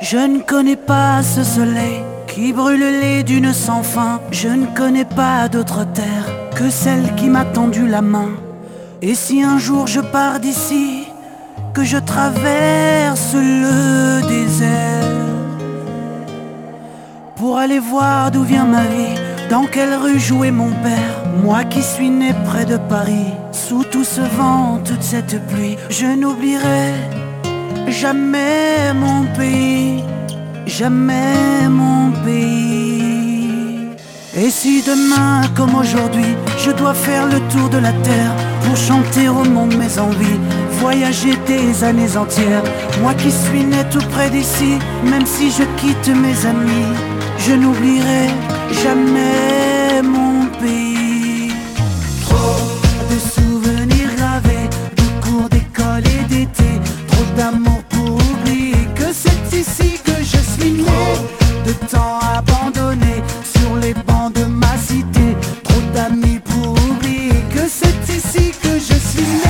Je ne connais pas ce soleil qui brûle les dunes sans fin. Je ne connais pas d'autre terre que celle qui m'a tendu la main. Et si un jour je pars d'ici, que je traverse le désert pour aller voir d'où vient ma vie, dans quelle rue jouait mon père, moi qui suis né près de Paris, sous tout ce vent, toute cette pluie, je n'oublierai jamais mon pays, jamais mon pays. Et si demain, comme aujourd'hui, je dois faire le tour de la terre pour chanter au monde mes envies, voyager des années entières, moi qui suis né tout près d'ici, même si je quitte mes amis, je n'oublierai jamais de temps abandonné sur les bancs de ma cité, trop d'amis pour oublier que c'est ici que je suis né.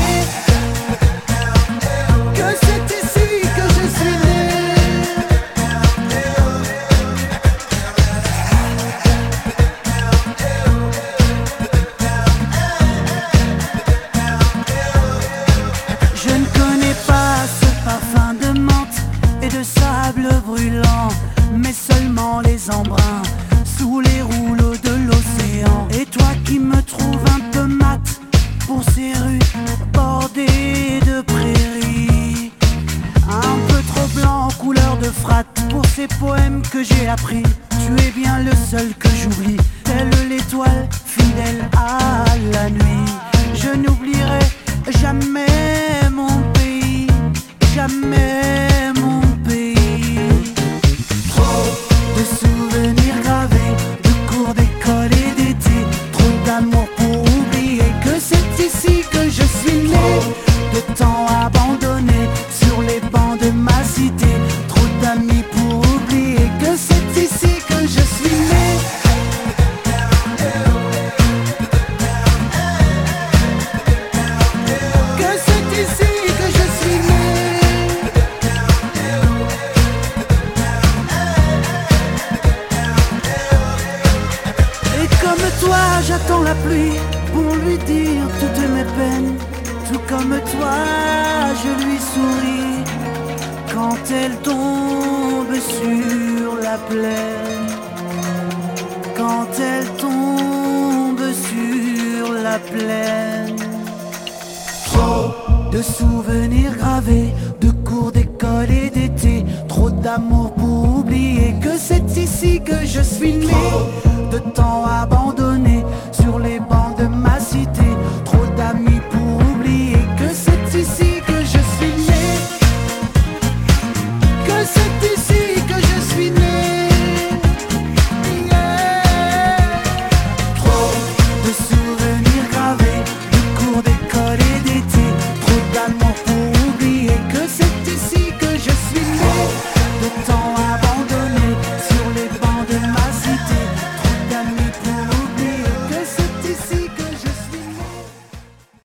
Pour ces poèmes que j'ai appris. Tu es bien le seul que j'oublie, telle l'étoile fidèle à la nuit. Je n'oublierai jamais mon pays, jamais mon pays. Trop de souvenirs gravés, de cours d'école et d'été, trop d'amour pour oublier que c'est ici que je suis né, temps toi, j'attends la pluie pour lui dire toutes mes peines. Tout comme toi, je lui souris quand elle tombe sur la plaine. Quand elle tombe sur la plaine. Trop de souvenirs gravés, de cours d'école et d'été, trop d'amour pour oublier que c'est ici que je suis né, de temps abandonné